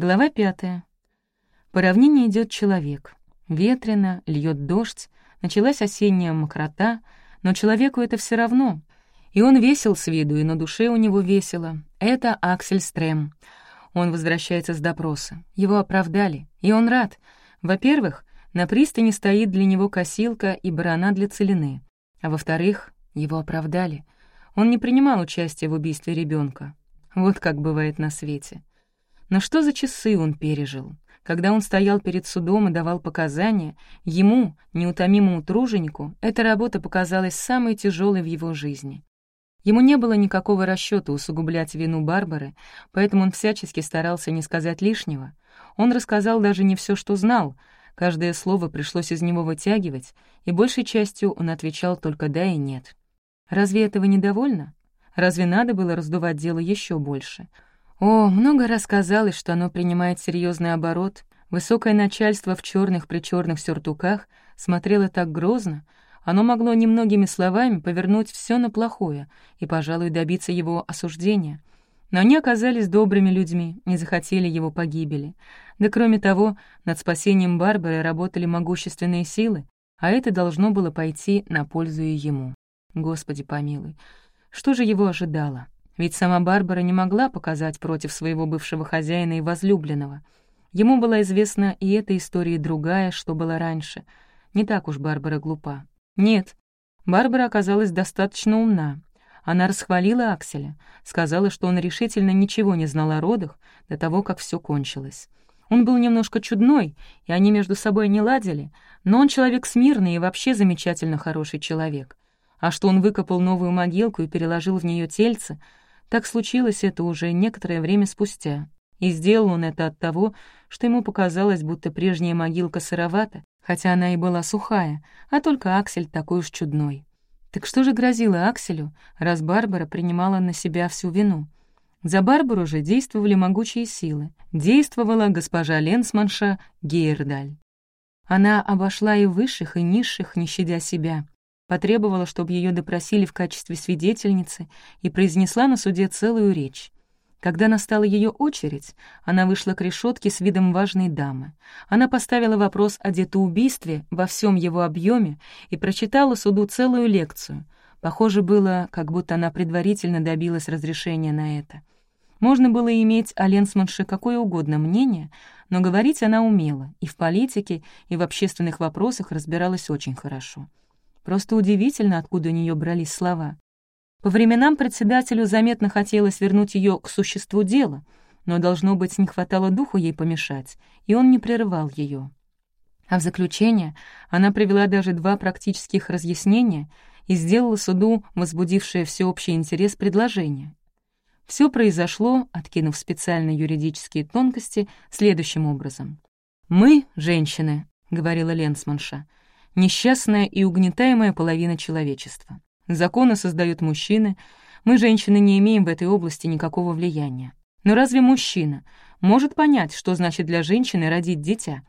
Глава пятая. По равнине идет человек. Ветрено, льет дождь, началась осенняя мокрота, но человеку это все равно. И он весел с виду, и на душе у него весело. Это Аксель Стрем. Он возвращается с допроса. Его оправдали, и он рад. Во-первых, на пристани стоит для него косилка и барана для целины. А во-вторых, его оправдали. Он не принимал участия в убийстве ребенка. Вот как бывает на свете. Но что за часы он пережил? Когда он стоял перед судом и давал показания, ему, неутомимому труженику, эта работа показалась самой тяжелой в его жизни. Ему не было никакого расчета усугублять вину Барбары, поэтому он всячески старался не сказать лишнего. Он рассказал даже не все, что знал, каждое слово пришлось из него вытягивать, и большей частью он отвечал только «да» и «нет». Разве этого недовольно? Разве надо было раздувать дело еще больше? О, много раз казалось, что оно принимает серьезный оборот. Высокое начальство в черных причерных сюртуках смотрело так грозно, оно могло немногими словами повернуть все на плохое и, пожалуй, добиться его осуждения. Но они оказались добрыми людьми, не захотели его погибели. Да кроме того, над спасением Барбары работали могущественные силы, а это должно было пойти на пользу и ему. Господи помилуй, что же его ожидало? Ведь сама Барбара не могла показать против своего бывшего хозяина и возлюбленного. Ему была известна и эта история другая, что было раньше. Не так уж Барбара глупа. Нет, Барбара оказалась достаточно умна. Она расхвалила Акселя, сказала, что он решительно ничего не знал о родах до того, как все кончилось. Он был немножко чудной, и они между собой не ладили, но он человек смирный и вообще замечательно хороший человек. А что он выкопал новую могилку и переложил в нее тельце — так случилось это уже некоторое время спустя. И сделал он это от того, что ему показалось, будто прежняя могилка сыровата, хотя она и была сухая, а только Аксель такой уж чудной. Так что же грозило Акселю, раз Барбара принимала на себя всю вину? За Барбару же действовали могучие силы. Действовала госпожа Ленсманша Гейердаль. Она обошла и высших, и низших, не щадя себя потребовала, чтобы ее допросили в качестве свидетельницы и произнесла на суде целую речь. Когда настала ее очередь, она вышла к решетке с видом важной дамы. Она поставила вопрос о детоубийстве во всем его объеме и прочитала суду целую лекцию. Похоже было, как будто она предварительно добилась разрешения на это. Можно было иметь о Ленсманше какое угодно мнение, но говорить она умела, и в политике, и в общественных вопросах разбиралась очень хорошо. Просто удивительно, откуда у нее брались слова. По временам председателю заметно хотелось вернуть ее к существу дела, но, должно быть, не хватало духу ей помешать, и он не прерывал ее. А в заключение она привела даже два практических разъяснения и сделала суду, возбудившее всеобщий интерес, предложение. Все произошло, откинув специальные юридические тонкости, следующим образом. «Мы, женщины», — говорила Ленсманша, — несчастная и угнетаемая половина человечества. Законы создают мужчины, мы, женщины, не имеем в этой области никакого влияния. Но разве мужчина может понять, что значит для женщины родить дитя?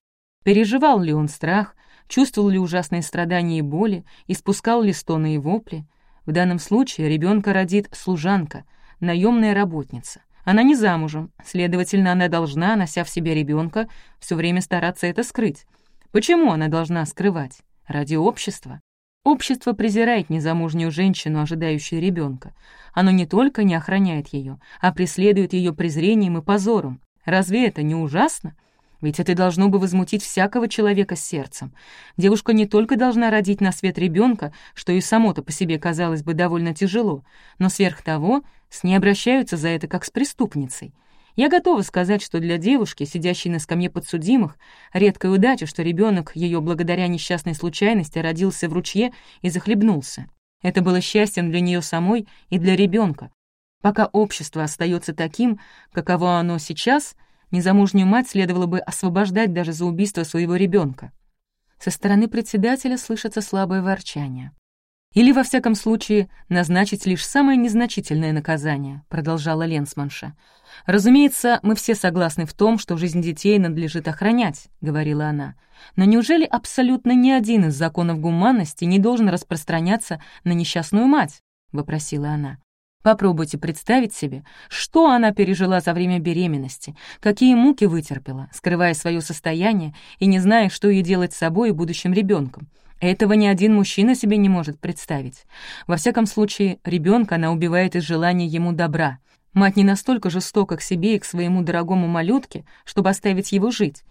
Переживал ли он страх, чувствовал ли ужасные страдания и боли, испускал ли стоны и вопли? В данном случае ребенка родит служанка, наемная работница. Она не замужем, следовательно, она должна, нося в себе ребенка, все время стараться это скрыть. Почему она должна скрывать? Ради общества. Общество презирает незамужнюю женщину, ожидающую ребенка. Оно не только не охраняет ее, а преследует ее презрением и позором. Разве это не ужасно? Ведь это должно бы возмутить всякого человека с сердцем. Девушка не только должна родить на свет ребенка, что и само-то по себе казалось бы довольно тяжело, но сверх того с ней обращаются за это как с преступницей — я готова сказать, что для девушки, сидящей на скамье подсудимых, редкая удача, что ребенок ее благодаря несчастной случайности родился в ручье и захлебнулся. Это было счастьем для нее самой и для ребенка. Пока общество остается таким, каково оно сейчас, незамужнюю мать следовало бы освобождать даже за убийство своего ребенка. Со стороны председателя слышится слабое ворчание. «Или, во всяком случае, назначить лишь самое незначительное наказание», — продолжала Ленсманша. «Разумеется, мы все согласны в том, что жизнь детей надлежит охранять», — говорила она. «Но неужели абсолютно ни один из законов гуманности не должен распространяться на несчастную мать?» — вопросила она. Попробуйте представить себе, что она пережила за время беременности, какие муки вытерпела, скрывая свое состояние и не зная, что ей делать с собой и будущим ребенком. Этого ни один мужчина себе не может представить. Во всяком случае, ребенка она убивает из желания ему добра. Мать не настолько жестока к себе и к своему дорогому малютке, чтобы оставить его жить.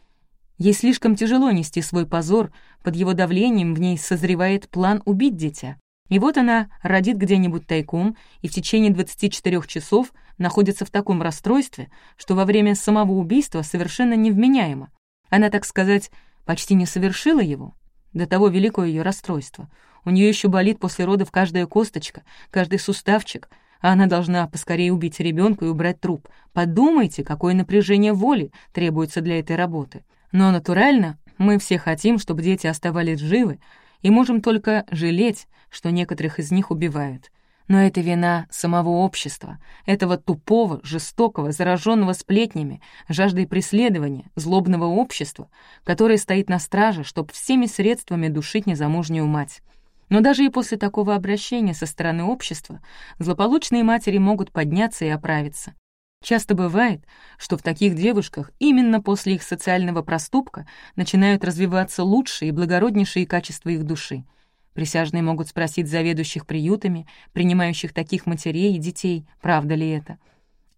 Ей слишком тяжело нести свой позор, под его давлением в ней созревает план убить дитя. И вот она родит где-нибудь тайком и в течение 24 часов находится в таком расстройстве, что во время самого убийства совершенно невменяема. Она, так сказать, почти не совершила его. До того великое ее расстройство. У нее еще болит после родов каждая косточка, каждый суставчик, а она должна поскорее убить ребенка и убрать труп. Подумайте, какое напряжение воли требуется для этой работы. Но натурально мы все хотим, чтобы дети оставались живы, и можем только жалеть, что некоторых из них убивают. Но это вина самого общества, этого тупого, жестокого, зараженного сплетнями, жаждой преследования, злобного общества, которое стоит на страже, чтобы всеми средствами душить незамужнюю мать. Но даже и после такого обращения со стороны общества злополучные матери могут подняться и оправиться. Часто бывает, что в таких девушках именно после их социального проступка начинают развиваться лучшие и благороднейшие качества их души — Присяжные могут спросить заведующих приютами, принимающих таких матерей и детей, правда ли это.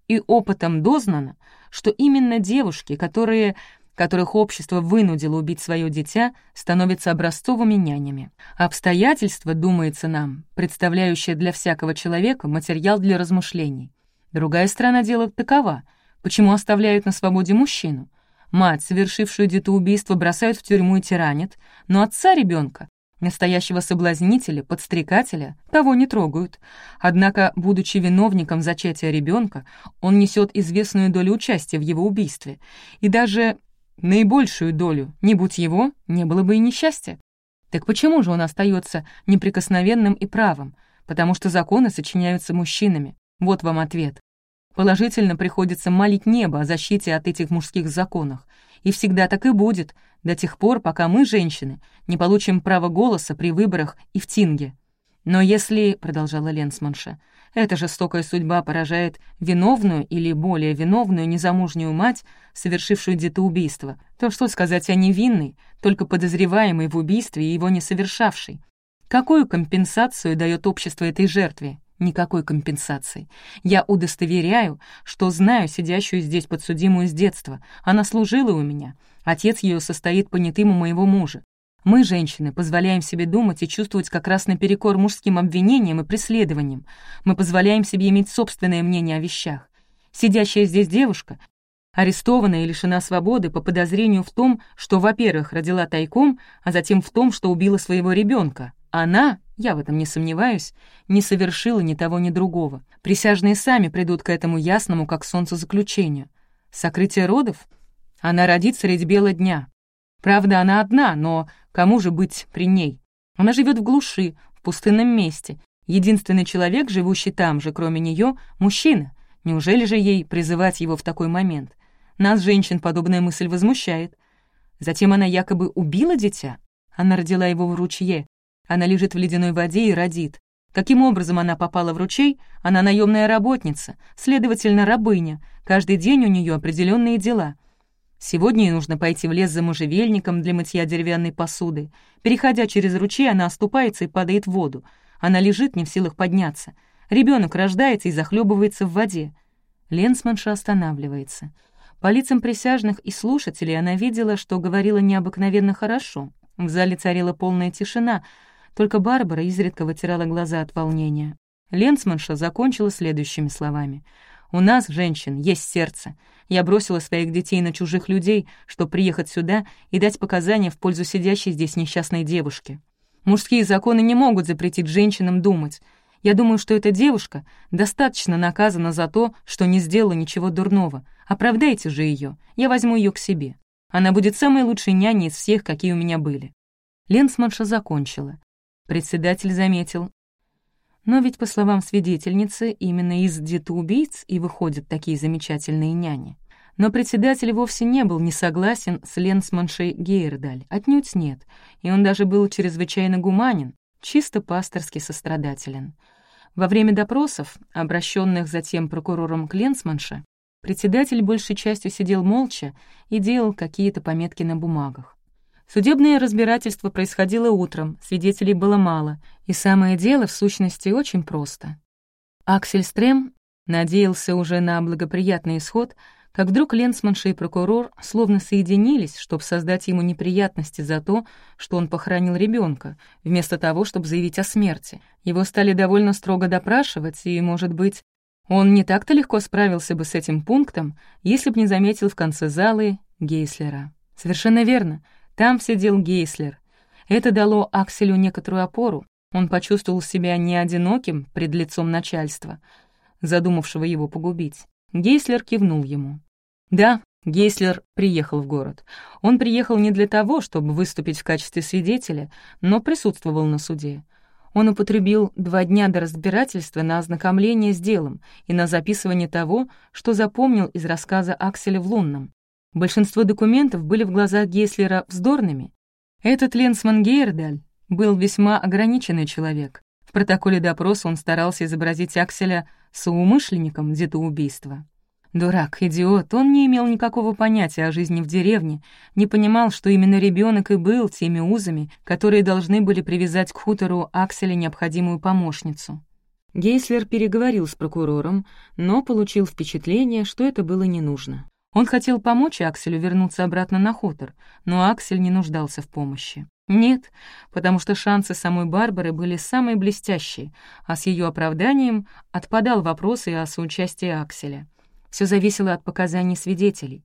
И опытом дознано, что именно девушки, которые которых общество вынудило убить свое дитя, становятся образцовыми нянями. Обстоятельства, думается нам, представляющие для всякого человека материал для размышлений. Другая сторона дела такова. Почему оставляют на свободе мужчину? Мать, совершившую детоубийство, бросают в тюрьму и тиранят, но отца ребенка Настоящего соблазнителя, подстрекателя того не трогают. Однако, будучи виновником зачатия ребенка, он несет известную долю участия в его убийстве. И даже наибольшую долю, не будь его, не было бы и несчастья. Так почему же он остается неприкосновенным и правым? Потому что законы сочиняются мужчинами. Вот вам ответ. Положительно приходится молить небо о защите от этих мужских законов. И всегда так и будет, до тех пор, пока мы, женщины, не получим право голоса при выборах и в Тинге. Но если, — продолжала Ленсманша, — эта жестокая судьба поражает виновную или более виновную незамужнюю мать, совершившую детоубийство, то что сказать о невинной, только подозреваемой в убийстве и его не совершавшей? Какую компенсацию дает общество этой жертве? Никакой компенсации. Я удостоверяю, что знаю сидящую здесь подсудимую с детства. Она служила у меня. Отец ее состоит понятым у моего мужа. Мы, женщины, позволяем себе думать и чувствовать как раз наперекор мужским обвинениям и преследованиям. Мы позволяем себе иметь собственное мнение о вещах. Сидящая здесь девушка, арестованная и лишена свободы по подозрению в том, что, во-первых, родила тайком, а затем в том, что убила своего ребенка. Она, я в этом не сомневаюсь, не совершила ни того, ни другого. Присяжные сами придут к этому ясному, как солнце, заключению. Сокрытие родов? Она родит средь бела дня. Правда, она одна, но кому же быть при ней? Она живет в глуши, в пустынном месте. Единственный человек, живущий там же, кроме нее, мужчина. Неужели же ей призывать его в такой момент? Нас, женщин, подобная мысль возмущает. Затем она якобы убила дитя. Она родила его в ручье, она лежит в ледяной воде и родит. Каким образом она попала в ручей? Она наемная работница, следовательно, рабыня. Каждый день у нее определенные дела. Сегодня ей нужно пойти в лес за можжевельником для мытья деревянной посуды. Переходя через ручей, она оступается и падает в воду. Она лежит, не в силах подняться. Ребенок рождается и захлебывается в воде. Ленсманша останавливается. По лицам присяжных и слушателей она видела, что говорила необыкновенно хорошо. В зале царила полная тишина — только Барбара изредка вытирала глаза от волнения. Ленсманша закончила следующими словами. «У нас, женщин, есть сердце. Я бросила своих детей на чужих людей, чтобы приехать сюда и дать показания в пользу сидящей здесь несчастной девушки. Мужские законы не могут запретить женщинам думать. Я думаю, что эта девушка достаточно наказана за то, что не сделала ничего дурного. Оправдайте же ее, я возьму ее к себе. Она будет самой лучшей няней из всех, какие у меня были». Ленсманша закончила. Председатель заметил. Но ведь, по словам свидетельницы, именно из детоубийц и выходят такие замечательные няни. Но председатель вовсе не был не согласен с Ленсманшей Гейердаль, отнюдь нет, и он даже был чрезвычайно гуманен, чисто пасторски сострадателен. Во время допросов, обращенных затем прокурором Кленсманша, председатель большей частью сидел молча и делал какие-то пометки на бумагах. Судебное разбирательство происходило утром, свидетелей было мало, и самое дело, в сущности, очень просто. Аксель Стрем надеялся уже на благоприятный исход, как вдруг Ленсманша и прокурор словно соединились, чтобы создать ему неприятности за то, что он похоронил ребенка, вместо того, чтобы заявить о смерти. Его стали довольно строго допрашивать, и, может быть, он не так-то легко справился бы с этим пунктом, если бы не заметил в конце залы Гейслера. Совершенно верно — там сидел Гейслер. Это дало Акселю некоторую опору. Он почувствовал себя не одиноким пред лицом начальства, задумавшего его погубить. Гейслер кивнул ему. Да, Гейслер приехал в город. Он приехал не для того, чтобы выступить в качестве свидетеля, но присутствовал на суде. Он употребил два дня до разбирательства на ознакомление с делом и на записывание того, что запомнил из рассказа Акселя в «Лунном». Большинство документов были в глазах Гейслера вздорными. Этот Ленсман Гейердаль был весьма ограниченный человек. В протоколе допроса он старался изобразить Акселя соумышленником детоубийства. Дурак, идиот, он не имел никакого понятия о жизни в деревне, не понимал, что именно ребенок и был теми узами, которые должны были привязать к хутору Акселя необходимую помощницу. Гейслер переговорил с прокурором, но получил впечатление, что это было не нужно. Он хотел помочь Акселю вернуться обратно на хутор, но Аксель не нуждался в помощи. Нет, потому что шансы самой Барбары были самые блестящие, а с ее оправданием отпадал вопрос и о соучастии Акселя. Все зависело от показаний свидетелей.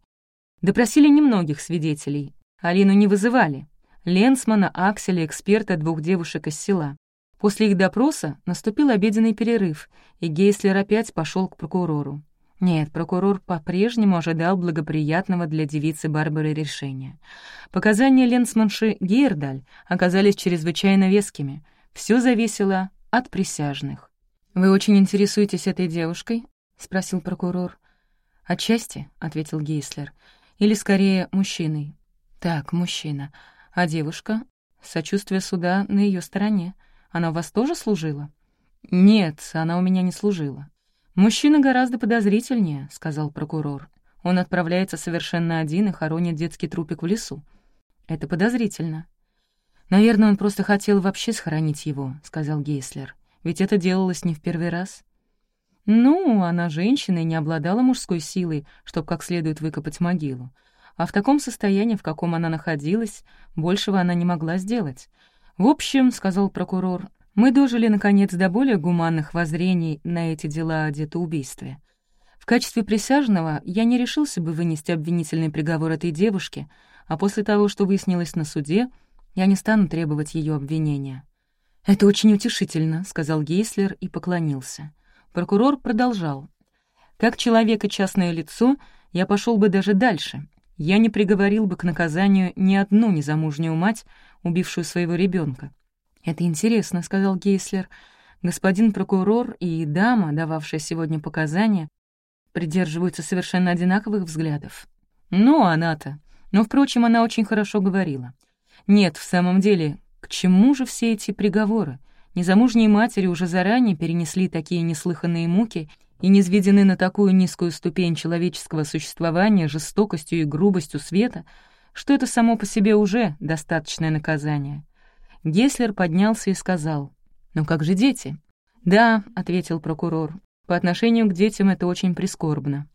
Допросили немногих свидетелей. Алину не вызывали. Ленсмана, Акселя, эксперта двух девушек из села. После их допроса наступил обеденный перерыв, и Гейслер опять пошел к прокурору. Нет, прокурор по-прежнему ожидал благоприятного для девицы Барбары решения. Показания ленсманши Гейрдаль оказались чрезвычайно вескими. Все зависело от присяжных. «Вы очень интересуетесь этой девушкой?» — спросил прокурор. «Отчасти», — ответил Гейслер. «Или, скорее, мужчиной». «Так, мужчина. А девушка?» «Сочувствие суда на ее стороне. Она у вас тоже служила?» «Нет, она у меня не служила. «Мужчина гораздо подозрительнее», — сказал прокурор. «Он отправляется совершенно один и хоронит детский трупик в лесу. Это подозрительно». «Наверное, он просто хотел вообще схоронить его», — сказал Гейслер. «Ведь это делалось не в первый раз». «Ну, она женщина и не обладала мужской силой, чтобы как следует выкопать могилу. А в таком состоянии, в каком она находилась, большего она не могла сделать. «В общем», — сказал прокурор, мы дожили, наконец, до более гуманных воззрений на эти дела о детоубийстве. В качестве присяжного я не решился бы вынести обвинительный приговор этой девушке, а после того, что выяснилось на суде, я не стану требовать ее обвинения. «Это очень утешительно», — сказал Гейслер и поклонился. Прокурор продолжал. «Как человек и частное лицо, я пошел бы даже дальше. Я не приговорил бы к наказанию ни одну незамужнюю мать, убившую своего ребенка. «Это интересно», — сказал Гейслер. «Господин прокурор и дама, дававшая сегодня показания, придерживаются совершенно одинаковых взглядов». «Ну, она-то. Но, впрочем, она очень хорошо говорила. Нет, в самом деле, к чему же все эти приговоры? Незамужние матери уже заранее перенесли такие неслыханные муки и низведены на такую низкую ступень человеческого существования жестокостью и грубостью света, что это само по себе уже достаточное наказание. Геслер поднялся и сказал, «Ну как же дети?» «Да», — ответил прокурор, «по отношению к детям это очень прискорбно.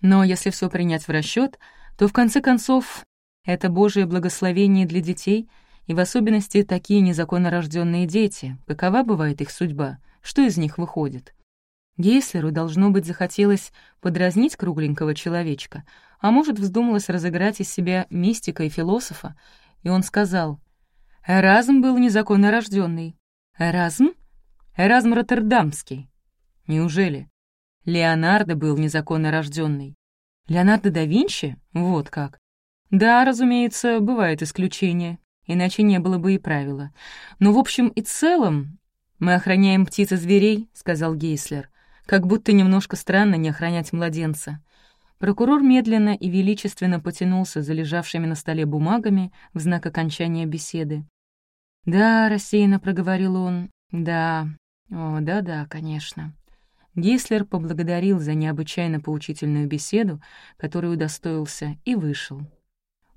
Но если все принять в расчет, то в конце концов это Божие благословение для детей, и в особенности такие незаконно рожденные дети. Какова бывает их судьба? Что из них выходит?» Гейслеру, должно быть, захотелось подразнить кругленького человечка, а может, вздумалось разыграть из себя мистика и философа, и он сказал, Эразм был незаконно рожденный. Эразм? Эразм Роттердамский. Неужели? Леонардо был незаконно рожденный. Леонардо да Винчи? Вот как. Да, разумеется, бывает исключение, иначе не было бы и правила. Но в общем и целом мы охраняем птиц и зверей, сказал Гейслер. Как будто немножко странно не охранять младенца. Прокурор медленно и величественно потянулся за лежавшими на столе бумагами в знак окончания беседы. «Да», — рассеянно проговорил он, — «да, О, да-да, конечно. Гейслер поблагодарил за необычайно поучительную беседу, которую удостоился, и вышел.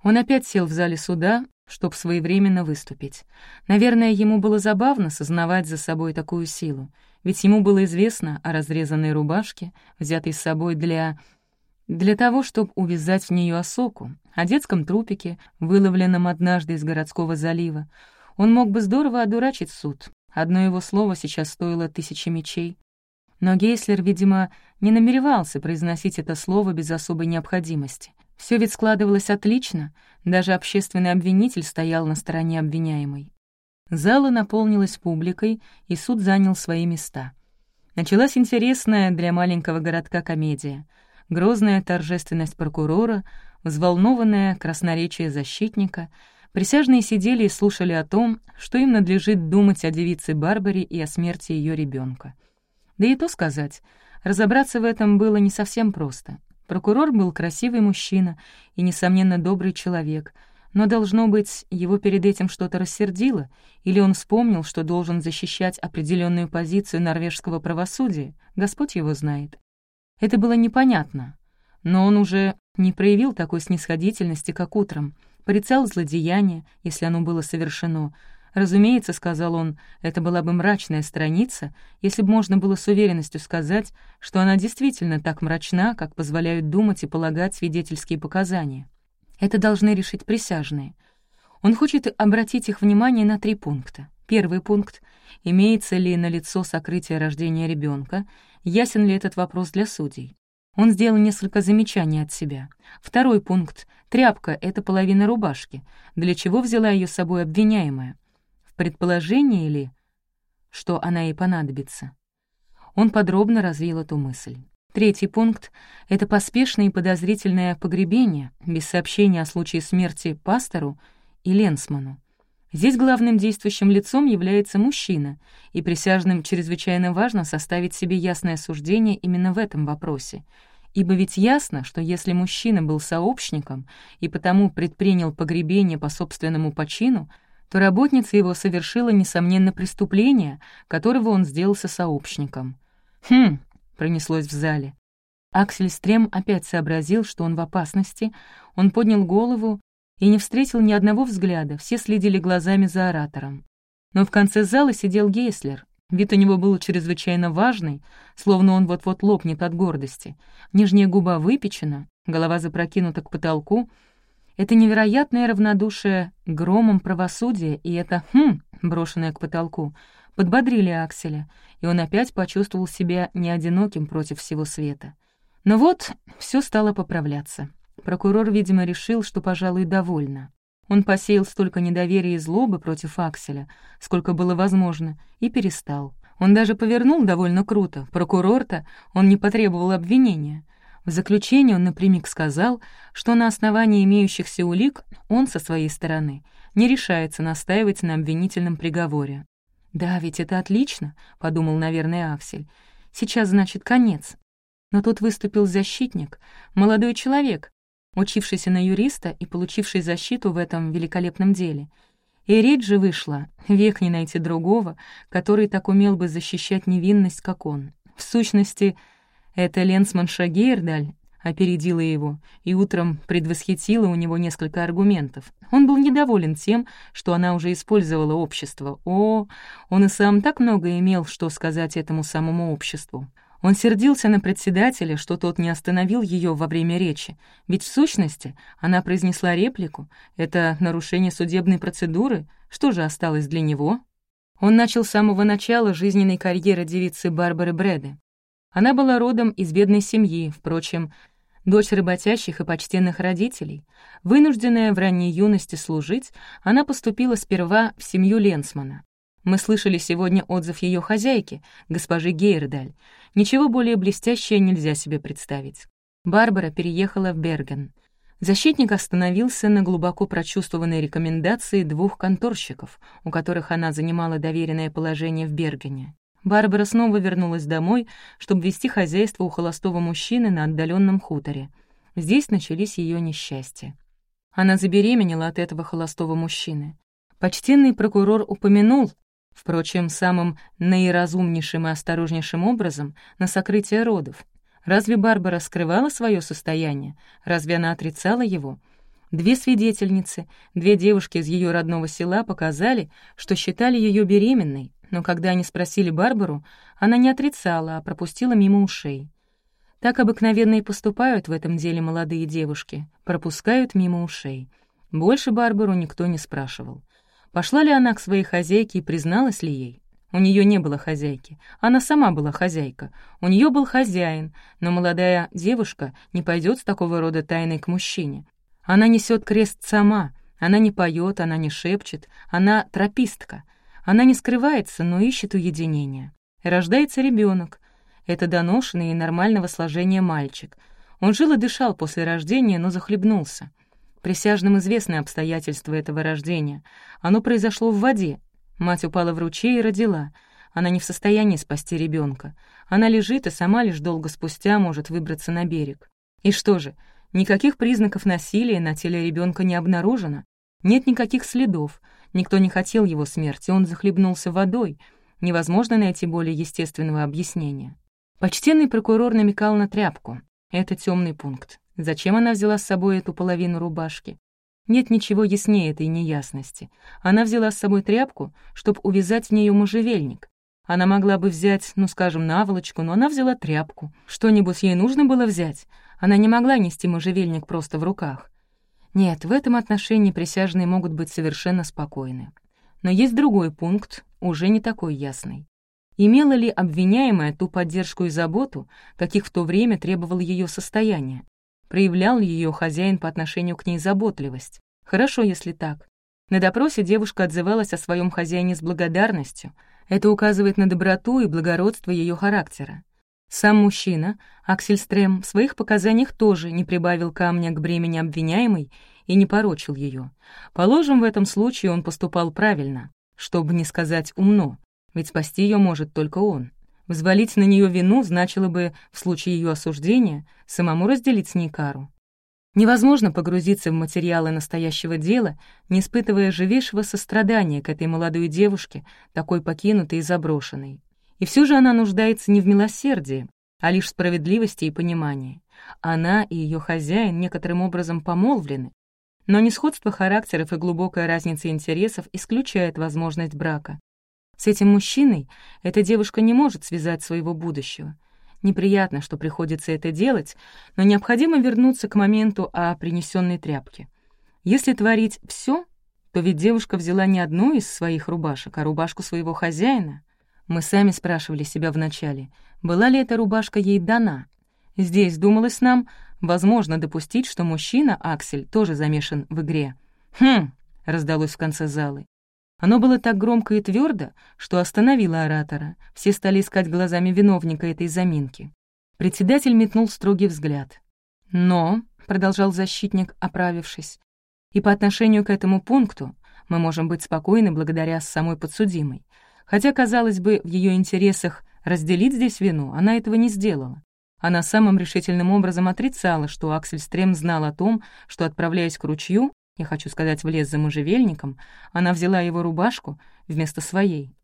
Он опять сел в зале суда, чтобы своевременно выступить. Наверное, ему было забавно сознавать за собой такую силу, ведь ему было известно о разрезанной рубашке, взятой с собой для... для того, чтобы увязать в нее осоку, о детском трупике, выловленном однажды из городского залива. Он мог бы здорово одурачить суд. Одно его слово сейчас стоило тысячи мечей. Но Гейслер, видимо, не намеревался произносить это слово без особой необходимости. Все ведь складывалось отлично, даже общественный обвинитель стоял на стороне обвиняемой. Зала наполнилась публикой, и суд занял свои места. Началась интересная для маленького городка комедия. Грозная торжественность прокурора, взволнованное красноречие защитника. Присяжные сидели и слушали о том, что им надлежит думать о девице Барбаре и о смерти ее ребенка. Да и то сказать, разобраться в этом было не совсем просто. Прокурор был красивый мужчина и, несомненно, добрый человек, но, должно быть, его перед этим что-то рассердило, или он вспомнил, что должен защищать определенную позицию норвежского правосудия, Господь его знает. Это было непонятно, но он уже не проявил такой снисходительности, как утром, порицал злодеяние, если оно было совершено, Разумеется, — сказал он, — это была бы мрачная страница, если бы можно было с уверенностью сказать, что она действительно так мрачна, как позволяют думать и полагать свидетельские показания. Это должны решить присяжные. Он хочет обратить их внимание на три пункта. Первый пункт — имеется ли на лицо сокрытие рождения ребенка, ясен ли этот вопрос для судей. Он сделал несколько замечаний от себя. Второй пункт — тряпка — это половина рубашки. Для чего взяла ее с собой обвиняемая? предположение ли, что она ей понадобится? Он подробно развил эту мысль. Третий пункт — это поспешное и подозрительное погребение, без сообщения о случае смерти пастору и Ленсману. Здесь главным действующим лицом является мужчина, и присяжным чрезвычайно важно составить себе ясное суждение именно в этом вопросе. Ибо ведь ясно, что если мужчина был сообщником и потому предпринял погребение по собственному почину — то работница его совершила, несомненно, преступление, которого он сделался сообщником. «Хм», — пронеслось в зале. Аксель Стрем опять сообразил, что он в опасности, он поднял голову и не встретил ни одного взгляда, все следили глазами за оратором. Но в конце зала сидел Гейслер. Вид у него был чрезвычайно важный, словно он вот-вот лопнет от гордости. Нижняя губа выпечена, голова запрокинута к потолку — это невероятное равнодушие громом правосудия и это «хм», брошенное к потолку, подбодрили Акселя, и он опять почувствовал себя неодиноким против всего света. Но вот все стало поправляться. Прокурор, видимо, решил, что, пожалуй, довольно. Он посеял столько недоверия и злобы против Акселя, сколько было возможно, и перестал. Он даже повернул довольно круто. Прокурор-то он не потребовал обвинения. В заключение он напрямик сказал, что на основании имеющихся улик он со своей стороны не решается настаивать на обвинительном приговоре. «Да, ведь это отлично», — подумал, наверное, Аксель. «Сейчас, значит, конец». Но тут выступил защитник, молодой человек, учившийся на юриста и получивший защиту в этом великолепном деле. И же вышла, век не найти другого, который так умел бы защищать невинность, как он. В сущности, — это Ленсманша Гейрдаль опередила его и утром предвосхитила у него несколько аргументов. Он был недоволен тем, что она уже использовала общество. О, он и сам так много имел, что сказать этому самому обществу. Он сердился на председателя, что тот не остановил ее во время речи, ведь в сущности она произнесла реплику. Это нарушение судебной процедуры. Что же осталось для него? Он начал с самого начала жизненной карьеры девицы Барбары Брэды. Она была родом из бедной семьи, впрочем, дочь работящих и почтенных родителей. Вынужденная в ранней юности служить, она поступила сперва в семью Ленсмана. Мы слышали сегодня отзыв ее хозяйки, госпожи Гейрдаль. Ничего более блестящее нельзя себе представить. Барбара переехала в Берген. Защитник остановился на глубоко прочувствованной рекомендации двух конторщиков, у которых она занимала доверенное положение в Бергене. Барбара снова вернулась домой, чтобы вести хозяйство у холостого мужчины на отдаленном хуторе. Здесь начались ее несчастья. Она забеременела от этого холостого мужчины. Почтенный прокурор упомянул, Впрочем, самым наиразумнейшим и осторожнейшим образом на сокрытие родов. Разве Барбара скрывала свое состояние? Разве она отрицала его? Две свидетельницы, две девушки из ее родного села показали, что считали ее беременной, но когда они спросили Барбару, она не отрицала, а пропустила мимо ушей. Так обыкновенно и поступают в этом деле молодые девушки, пропускают мимо ушей. Больше Барбару никто не спрашивал. Пошла ли она к своей хозяйке и призналась ли ей? У нее не было хозяйки, она сама была хозяйка. У нее был хозяин, но молодая девушка не пойдет с такого рода тайной к мужчине. Она несет крест сама, она не поет, она не шепчет, она тропистка. Она не скрывается, но ищет уединения. Рождается ребенок. Это доношенный и нормального сложения мальчик. Он жил и дышал после рождения, но захлебнулся. Присяжным известны обстоятельства этого рождения. Оно произошло в воде. Мать упала в ручей и родила. Она не в состоянии спасти ребенка. Она лежит и сама лишь долго спустя может выбраться на берег. И что же, никаких признаков насилия на теле ребенка не обнаружено? Нет никаких следов. Никто не хотел его смерти, он захлебнулся водой. Невозможно найти более естественного объяснения. Почтенный прокурор намекал на тряпку. Это темный пункт. Зачем она взяла с собой эту половину рубашки? Нет ничего яснее этой неясности. Она взяла с собой тряпку, чтобы увязать в нее можжевельник. Она могла бы взять, ну, скажем, наволочку, но она взяла тряпку. Что-нибудь ей нужно было взять. Она не могла нести можжевельник просто в руках. Нет, в этом отношении присяжные могут быть совершенно спокойны. Но есть другой пункт, уже не такой ясный. Имела ли обвиняемая ту поддержку и заботу, каких в то время требовало ее состояние? Проявлял ее хозяин по отношению к ней заботливость. Хорошо, если так. На допросе девушка отзывалась о своем хозяине с благодарностью. Это указывает на доброту и благородство ее характера. Сам мужчина, Аксель Стрем, в своих показаниях тоже не прибавил камня к бремени обвиняемой и не порочил ее. Положим, в этом случае он поступал правильно, чтобы не сказать умно, ведь спасти ее может только он. Взвалить на нее вину значило бы, в случае ее осуждения, самому разделить с ней кару. Невозможно погрузиться в материалы настоящего дела, не испытывая живейшего сострадания к этой молодой девушке, такой покинутой и заброшенной. И все же она нуждается не в милосердии, а лишь в справедливости и понимании. Она и ее хозяин некоторым образом помолвлены, но несходство характеров и глубокая разница интересов исключает возможность брака. С этим мужчиной эта девушка не может связать своего будущего. Неприятно, что приходится это делать, но необходимо вернуться к моменту о принесенной тряпке. Если творить все, то ведь девушка взяла не одну из своих рубашек, а рубашку своего хозяина. Мы сами спрашивали себя вначале, была ли эта рубашка ей дана. Здесь, думалось нам, возможно допустить, что мужчина, Аксель, тоже замешан в игре. «Хм!» — раздалось в конце залы. Оно было так громко и твердо, что остановило оратора. Все стали искать глазами виновника этой заминки. Председатель метнул строгий взгляд. «Но», — продолжал защитник, оправившись, «и по отношению к этому пункту мы можем быть спокойны благодаря самой подсудимой. Хотя, казалось бы, в ее интересах разделить здесь вину, она этого не сделала. Она самым решительным образом отрицала, что Аксель Стрем знал о том, что, отправляясь к ручью, я хочу сказать, в лес за можжевельником, она взяла его рубашку вместо своей.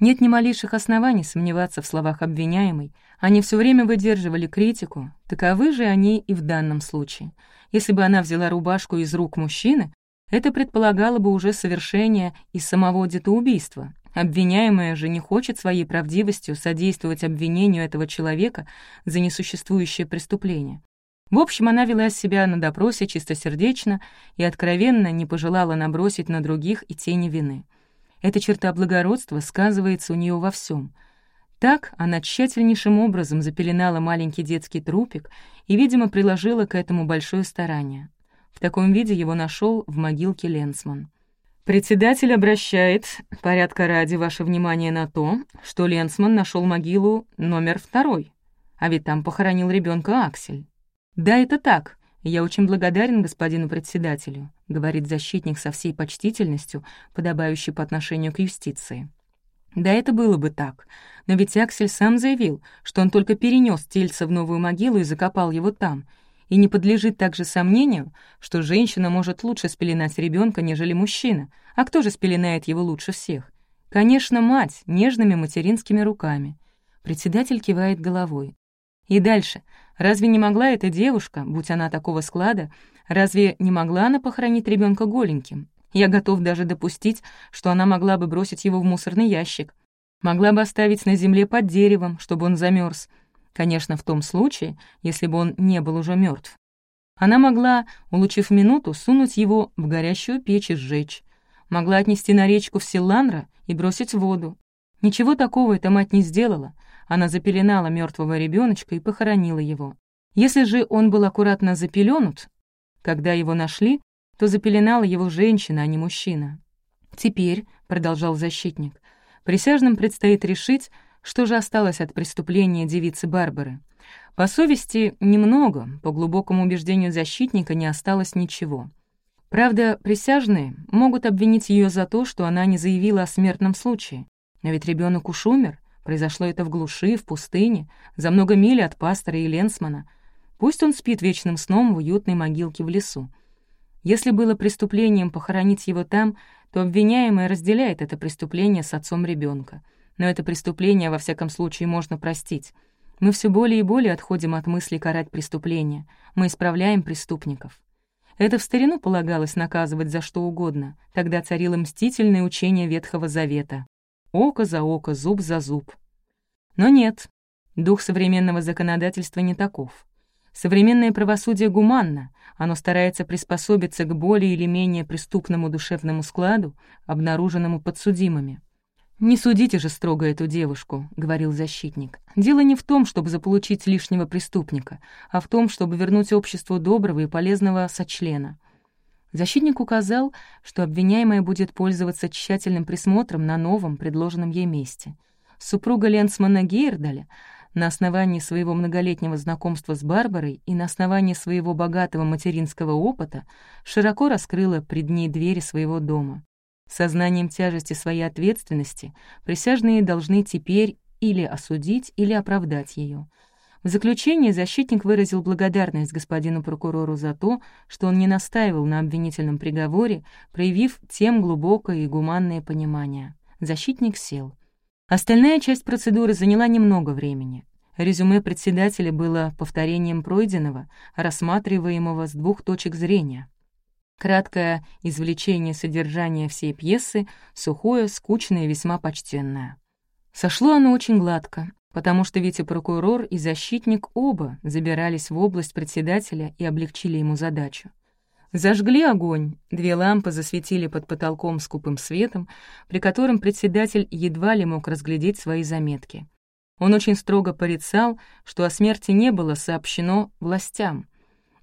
Нет ни малейших оснований сомневаться в словах обвиняемой. Они все время выдерживали критику, таковы же они и в данном случае. Если бы она взяла рубашку из рук мужчины, это предполагало бы уже совершение и самого детоубийства. Обвиняемая же не хочет своей правдивостью содействовать обвинению этого человека за несуществующее преступление. В общем, она вела себя на допросе чистосердечно и откровенно не пожелала набросить на других и тени вины. Эта черта благородства сказывается у нее во всем. Так она тщательнейшим образом запеленала маленький детский трупик и, видимо, приложила к этому большое старание. В таком виде его нашел в могилке Ленсман. Председатель обращает, порядка ради, ваше внимание на то, что Ленсман нашел могилу номер второй, а ведь там похоронил ребенка Аксель. «Да, это так. Я очень благодарен господину председателю», — говорит защитник со всей почтительностью, подобающей по отношению к юстиции. Да, это было бы так. Но ведь Аксель сам заявил, что он только перенес тельце в новую могилу и закопал его там. И не подлежит также сомнению, что женщина может лучше спеленать ребенка, нежели мужчина. А кто же спеленает его лучше всех? Конечно, мать, нежными материнскими руками. Председатель кивает головой. И дальше. Разве не могла эта девушка, будь она такого склада, разве не могла она похоронить ребенка голеньким? Я готов даже допустить, что она могла бы бросить его в мусорный ящик. Могла бы оставить на земле под деревом, чтобы он замерз. Конечно, в том случае, если бы он не был уже мертв. Она могла, улучив минуту, сунуть его в горящую печь и сжечь. Могла отнести на речку в Силанра и бросить в воду. Ничего такого эта мать не сделала. Она запеленала мертвого ребеночка и похоронила его. Если же он был аккуратно запеленут, когда его нашли, то запеленала его женщина, а не мужчина. «Теперь», — продолжал защитник, — «присяжным предстоит решить, что же осталось от преступления девицы Барбары. По совести немного, по глубокому убеждению защитника не осталось ничего. Правда, присяжные могут обвинить ее за то, что она не заявила о смертном случае. Но ведь ребенок уж умер, произошло это в глуши, в пустыне, за много миль от пастора и Ленсмана. Пусть он спит вечным сном в уютной могилке в лесу. Если было преступлением похоронить его там, то обвиняемый разделяет это преступление с отцом ребенка. Но это преступление, во всяком случае, можно простить. Мы все более и более отходим от мысли карать преступления. Мы исправляем преступников. Это в старину полагалось наказывать за что угодно. Тогда царило мстительное учение Ветхого Завета. Око за око, зуб за зуб. Но нет, дух современного законодательства не таков. Современное правосудие гуманно, оно старается приспособиться к более или менее преступному душевному складу, обнаруженному подсудимыми. «Не судите же строго эту девушку», — говорил защитник. «Дело не в том, чтобы заполучить лишнего преступника, а в том, чтобы вернуть обществу доброго и полезного сочлена». Защитник указал, что обвиняемая будет пользоваться тщательным присмотром на новом, предложенном ей месте. Супруга Ленсмана Гейрдаля на основании своего многолетнего знакомства с Барбарой и на основании своего богатого материнского опыта широко раскрыла пред ней двери своего дома. Сознанием тяжести своей ответственности присяжные должны теперь или осудить, или оправдать ее. В заключение защитник выразил благодарность господину прокурору за то, что он не настаивал на обвинительном приговоре, проявив тем глубокое и гуманное понимание. Защитник сел. Остальная часть процедуры заняла немного времени. Резюме председателя было повторением пройденного, рассматриваемого с двух точек зрения. Краткое извлечение содержания всей пьесы, сухое, скучное и весьма почтенное. Сошло оно очень гладко, потому что вице-прокурор и защитник оба забирались в область председателя и облегчили ему задачу. Зажгли огонь, две лампы засветили под потолком скупым светом, при котором председатель едва ли мог разглядеть свои заметки. Он очень строго порицал, что о смерти не было сообщено властям,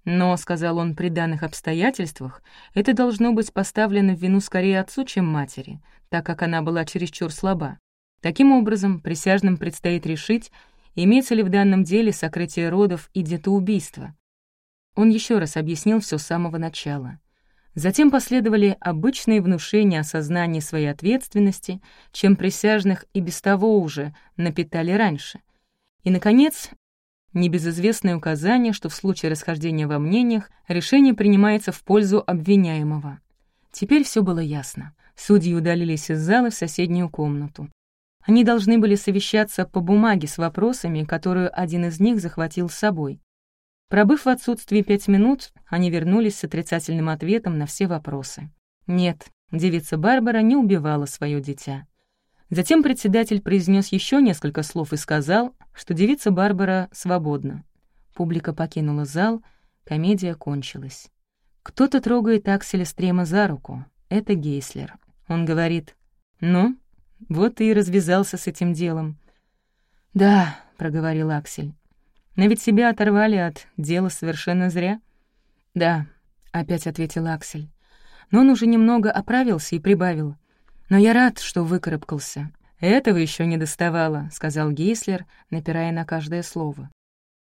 но, — сказал он, — при данных обстоятельствах это должно быть поставлено в вину скорее отцу, чем матери, так как она была чересчур слаба. Таким образом, присяжным предстоит решить, имеется ли в данном деле сокрытие родов и детоубийство. Он еще раз объяснил все с самого начала. Затем последовали обычные внушения о сознании своей ответственности, чем присяжных и без того уже напитали раньше. И, наконец, Небезызвестное указание, что в случае расхождения во мнениях решение принимается в пользу обвиняемого. Теперь все было ясно. Судьи удалились из зала в соседнюю комнату. Они должны были совещаться по бумаге с вопросами, которую один из них захватил с собой. Пробыв в отсутствии пять минут, они вернулись с отрицательным ответом на все вопросы. Нет, девица Барбара не убивала свое дитя. Затем председатель произнес еще несколько слов и сказал, что девица Барбара свободна. Публика покинула зал, комедия кончилась. Кто-то трогает Акселя Стрема за руку. Это Гейслер. Он говорит, «Ну, вот и развязался с этим делом». «Да», — проговорил Аксель. «Но ведь себя оторвали от дела совершенно зря». «Да», — опять ответил Аксель. Но он уже немного оправился и прибавил — но я рад, что выкарабкался. Этого еще не доставало», — сказал Гейслер, напирая на каждое слово.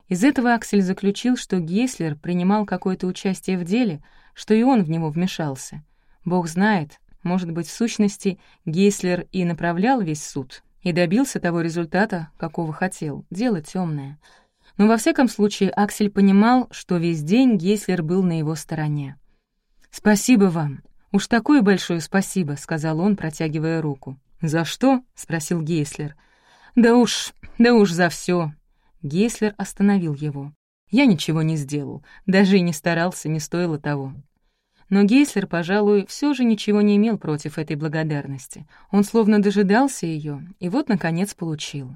Из этого Аксель заключил, что Гейслер принимал какое-то участие в деле, что и он в него вмешался. Бог знает, может быть, в сущности, Гейслер и направлял весь суд, и добился того результата, какого хотел. Дело темное. Но во всяком случае Аксель понимал, что весь день Гейслер был на его стороне. «Спасибо вам», «Уж такое большое спасибо», — сказал он, протягивая руку. «За что?» — спросил Гейслер. «Да уж, да уж за все. Гейслер остановил его. «Я ничего не сделал, даже и не старался, не стоило того». Но Гейслер, пожалуй, все же ничего не имел против этой благодарности. Он словно дожидался ее, и вот, наконец, получил.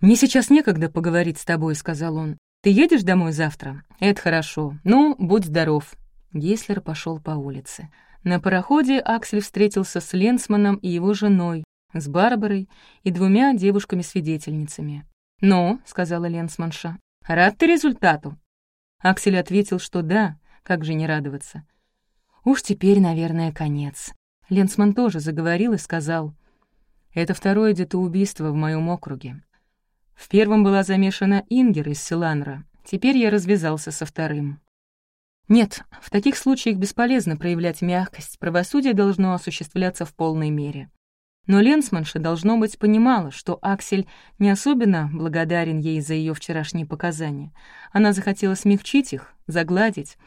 «Мне сейчас некогда поговорить с тобой», — сказал он. «Ты едешь домой завтра?» «Это хорошо. Ну, будь здоров». Гейслер пошел по улице. На пароходе Аксель встретился с Ленсманом и его женой, с Барбарой и двумя девушками-свидетельницами. «Ну», — сказала Ленсманша, — «рад ты результату?» Аксель ответил, что да, как же не радоваться. Уж теперь, наверное, конец. Ленсман тоже заговорил и сказал, «Это второе детоубийство в моем округе. В первом была замешана Ингер из Силанра. Теперь я развязался со вторым. Нет, в таких случаях бесполезно проявлять мягкость, правосудие должно осуществляться в полной мере. Но Ленсманша, должно быть, понимала, что Аксель не особенно благодарен ей за ее вчерашние показания. Она захотела смягчить их, загладить.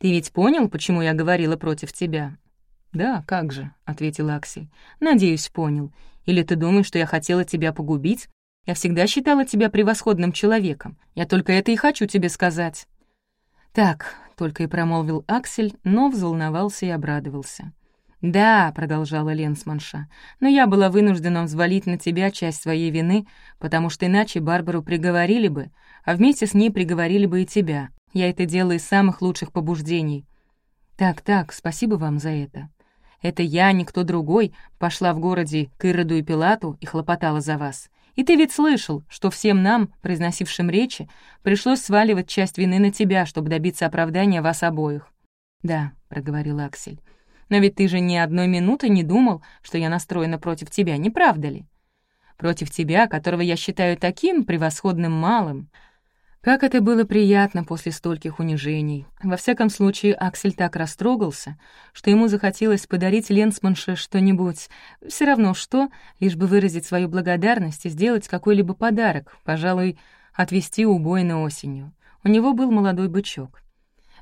«Ты ведь понял, почему я говорила против тебя?» «Да, как же», — ответил Аксель. «Надеюсь, понял. Или ты думаешь, что я хотела тебя погубить? Я всегда считала тебя превосходным человеком. Я только это и хочу тебе сказать». «Так», — только и промолвил Аксель, но взволновался и обрадовался. «Да», — продолжала Ленсманша, «но я была вынуждена взвалить на тебя часть своей вины, потому что иначе Барбару приговорили бы, а вместе с ней приговорили бы и тебя. Я это делаю из самых лучших побуждений». «Так-так, спасибо вам за это. Это я, никто другой, пошла в городе к Ироду и Пилату и хлопотала за вас. И ты ведь слышал, что всем нам, произносившим речи, пришлось сваливать часть вины на тебя, чтобы добиться оправдания вас обоих». «Да», — проговорил Аксель. «Но ведь ты же ни одной минуты не думал, что я настроена против тебя, не правда ли? Против тебя, которого я считаю таким превосходным малым, как это было приятно после стольких унижений. Во всяком случае, Аксель так растрогался, что ему захотелось подарить Ленсманше что-нибудь, все равно что, лишь бы выразить свою благодарность и сделать какой-либо подарок, пожалуй, отвезти убойно осенью. У него был молодой бычок.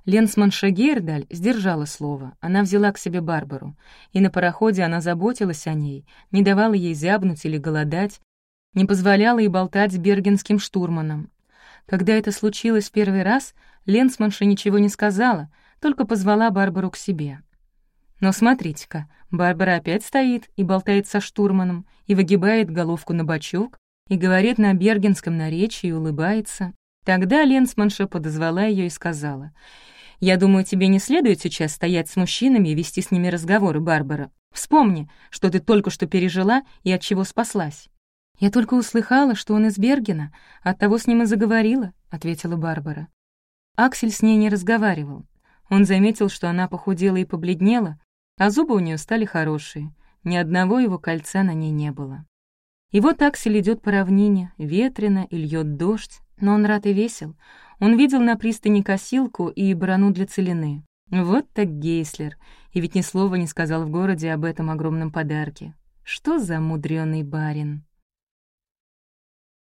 Ленсманша Гейрдаль сдержала слово. Она взяла к себе Барбару, и на пароходе она заботилась о ней, не давала ей зябнуть или голодать, не позволяла ей болтать с бергенским штурманом, когда это случилось первый раз, Ленсманша ничего не сказала, только позвала Барбару к себе. Но смотрите-ка, Барбара опять стоит и болтает со штурманом, и выгибает головку на бочок, и говорит на бергенском наречии и улыбается. Тогда Ленсманша подозвала ее и сказала, «Я думаю, тебе не следует сейчас стоять с мужчинами и вести с ними разговоры, Барбара. Вспомни, что ты только что пережила и от чего спаслась. «Я только услыхала, что он из Бергена, оттого с ним и заговорила», — ответила Барбара. Аксель с ней не разговаривал. Он заметил, что она похудела и побледнела, а зубы у нее стали хорошие. Ни одного его кольца на ней не было. И вот Аксель идет по равнине, ветрено и льет дождь, но он рад и весел. Он видел на пристани косилку и барану для целины. Вот так Гейслер, и ведь ни слова не сказал в городе об этом огромном подарке. Что за мудрёный барин!